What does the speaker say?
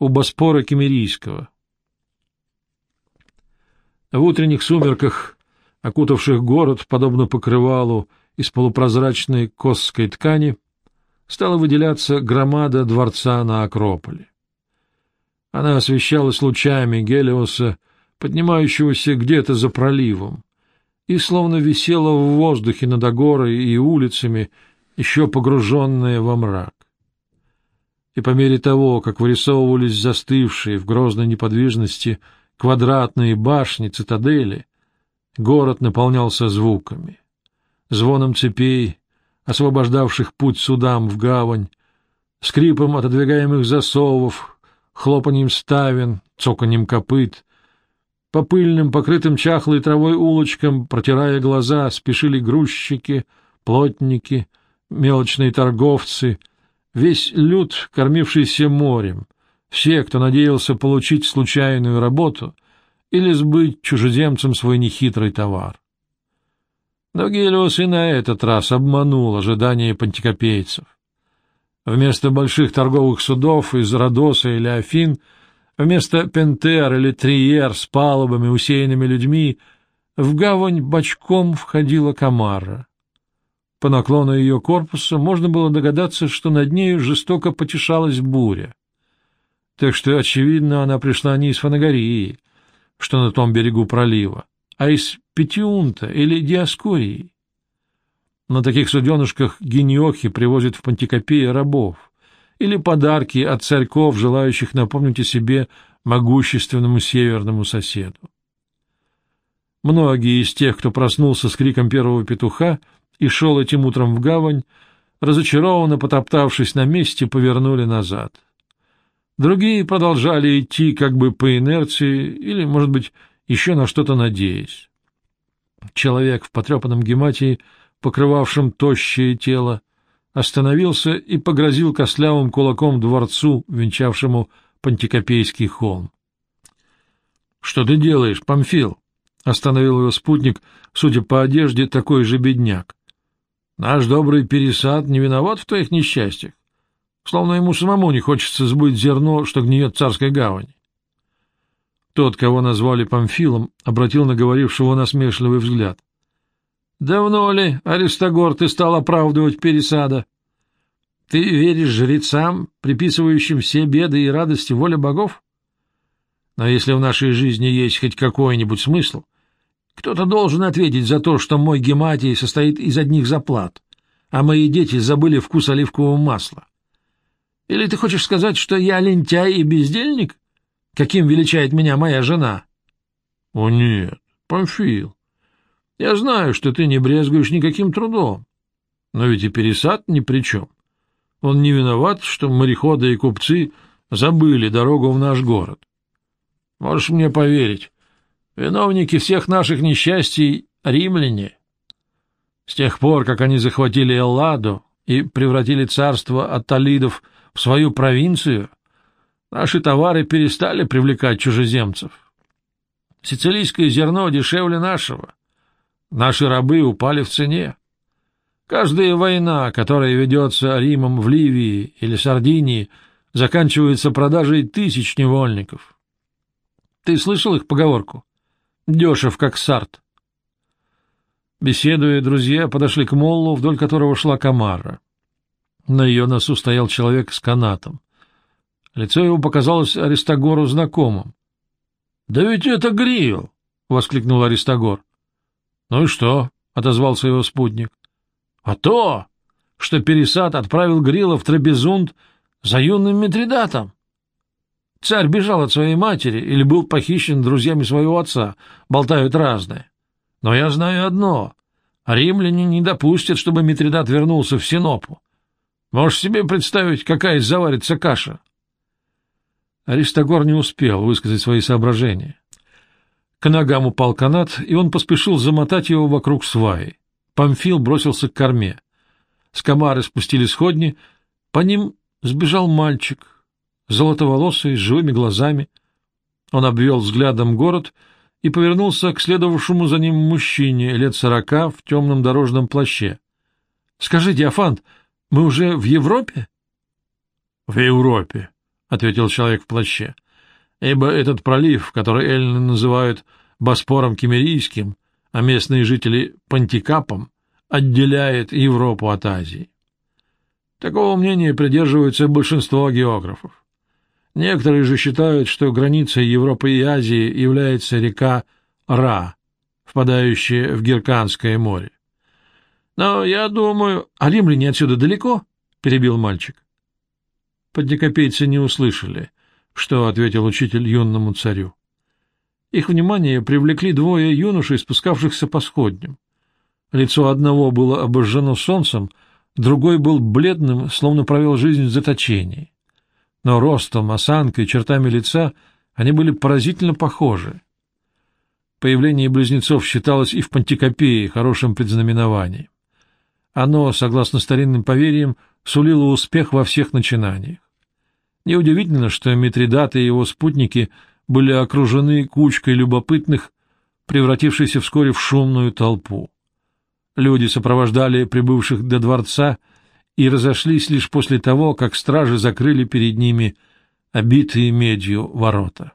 у Боспора Кемерийского. В утренних сумерках, окутавших город, подобно покрывалу из полупрозрачной косской ткани, стала выделяться громада дворца на Акрополе. Она освещалась лучами Гелиоса, поднимающегося где-то за проливом, и словно висела в воздухе над Агорой и улицами, еще погруженная во мрак. И по мере того, как вырисовывались застывшие в грозной неподвижности квадратные башни цитадели, город наполнялся звуками, звоном цепей, освобождавших путь судам в гавань, скрипом отодвигаемых засовов, хлопаньем ставен, цоканьем копыт. По пыльным, покрытым чахлой травой улочкам, протирая глаза, спешили грузчики, плотники, мелочные торговцы, весь люд, кормившийся морем, все, кто надеялся получить случайную работу или сбыть чужеземцам свой нехитрый товар. Но Гелиос и на этот раз обманул ожидания пантикопейцев. Вместо больших торговых судов из Родоса или Афин, вместо Пентер или Триер с палубами, усеянными людьми, в гавань бочком входила Камара. По наклону ее корпуса можно было догадаться, что над нею жестоко потешалась буря. Так что, очевидно, она пришла не из Фанагории, что на том берегу пролива, а из Петиунта или Диаскории. На таких суденышках гениохи привозят в Пантикопее рабов или подарки от царьков, желающих напомнить о себе могущественному северному соседу. Многие из тех, кто проснулся с криком первого петуха и шел этим утром в гавань, разочарованно потоптавшись на месте, повернули назад. Другие продолжали идти как бы по инерции или, может быть, еще на что-то надеясь. Человек в потрепанном гематии — покрывавшим тощее тело, остановился и погрозил костлявым кулаком дворцу, венчавшему Пантикопейский холм. — Что ты делаешь, Памфил? — остановил его спутник, судя по одежде, такой же бедняк. — Наш добрый пересад не виноват в твоих несчастьях, словно ему самому не хочется сбыть зерно, что гниет царской гавани. Тот, кого назвали Памфилом, обратил на говорившего насмешливый взгляд — Давно ли, Аристогор, ты стал оправдывать Пересада? Ты веришь жрецам, приписывающим все беды и радости воле богов? Но если в нашей жизни есть хоть какой-нибудь смысл, кто-то должен ответить за то, что мой гематий состоит из одних заплат, а мои дети забыли вкус оливкового масла. Или ты хочешь сказать, что я лентяй и бездельник, каким величает меня моя жена? — О нет, Памфил, я знаю, что ты не брезгуешь никаким трудом, но ведь и пересад ни при чем. Он не виноват, что мореходы и купцы забыли дорогу в наш город. Можешь мне поверить, виновники всех наших несчастий — римляне. С тех пор, как они захватили Элладу и превратили царство Атталидов в свою провинцию, наши товары перестали привлекать чужеземцев. Сицилийское зерно дешевле нашего — Наши рабы упали в цене. Каждая война, которая ведется Римом в Ливии или Сардинии, заканчивается продажей тысяч невольников. Ты слышал их поговорку? Дешев, как сарт. Беседуя, друзья подошли к моллу, вдоль которого шла комара. На ее носу стоял человек с канатом. Лицо его показалось Аристогору знакомым. — Да ведь это Грил! — воскликнул Аристогор. — Ну и что? — отозвался его спутник. — А то, что Пересад отправил Грила в Трапезунд за юным Митридатом. Царь бежал от своей матери или был похищен друзьями своего отца, болтают разные. Но я знаю одно — римляне не допустят, чтобы Митридат вернулся в Синопу. Можешь себе представить, какая заварится каша? Аристогор не успел высказать свои соображения. К ногам упал канат, и он поспешил замотать его вокруг сваи. Памфил бросился к корме. С комары спустили сходни, по ним сбежал мальчик, золотоволосый, с живыми глазами. Он обвел взглядом город и повернулся к следовавшему за ним мужчине лет сорока в темном дорожном плаще. — Скажи, Диафант, мы уже в Европе? — В Европе, ответил человек в плаще, — ибо этот пролив, который эллины называют Боспором Кемерийским, а местные жители — Пантикапом, отделяет Европу от Азии. Такого мнения придерживаются большинство географов. Некоторые же считают, что границей Европы и Азии является река Ра, впадающая в Герканское море. Но я думаю... — А римляне отсюда далеко? — перебил мальчик. Поднекопейцы не услышали, что ответил учитель юному царю. Их внимание привлекли двое юношей, спускавшихся по сходням. Лицо одного было обожжено солнцем, другой был бледным, словно провел жизнь в заточении. Но ростом, осанкой, чертами лица они были поразительно похожи. Появление близнецов считалось и в Пантикопее хорошим предзнаменованием. Оно, согласно старинным поверьям, сулило успех во всех начинаниях. Неудивительно, что Митридат и его спутники были окружены кучкой любопытных, превратившейся вскоре в шумную толпу. Люди сопровождали прибывших до дворца и разошлись лишь после того, как стражи закрыли перед ними обитые медью ворота.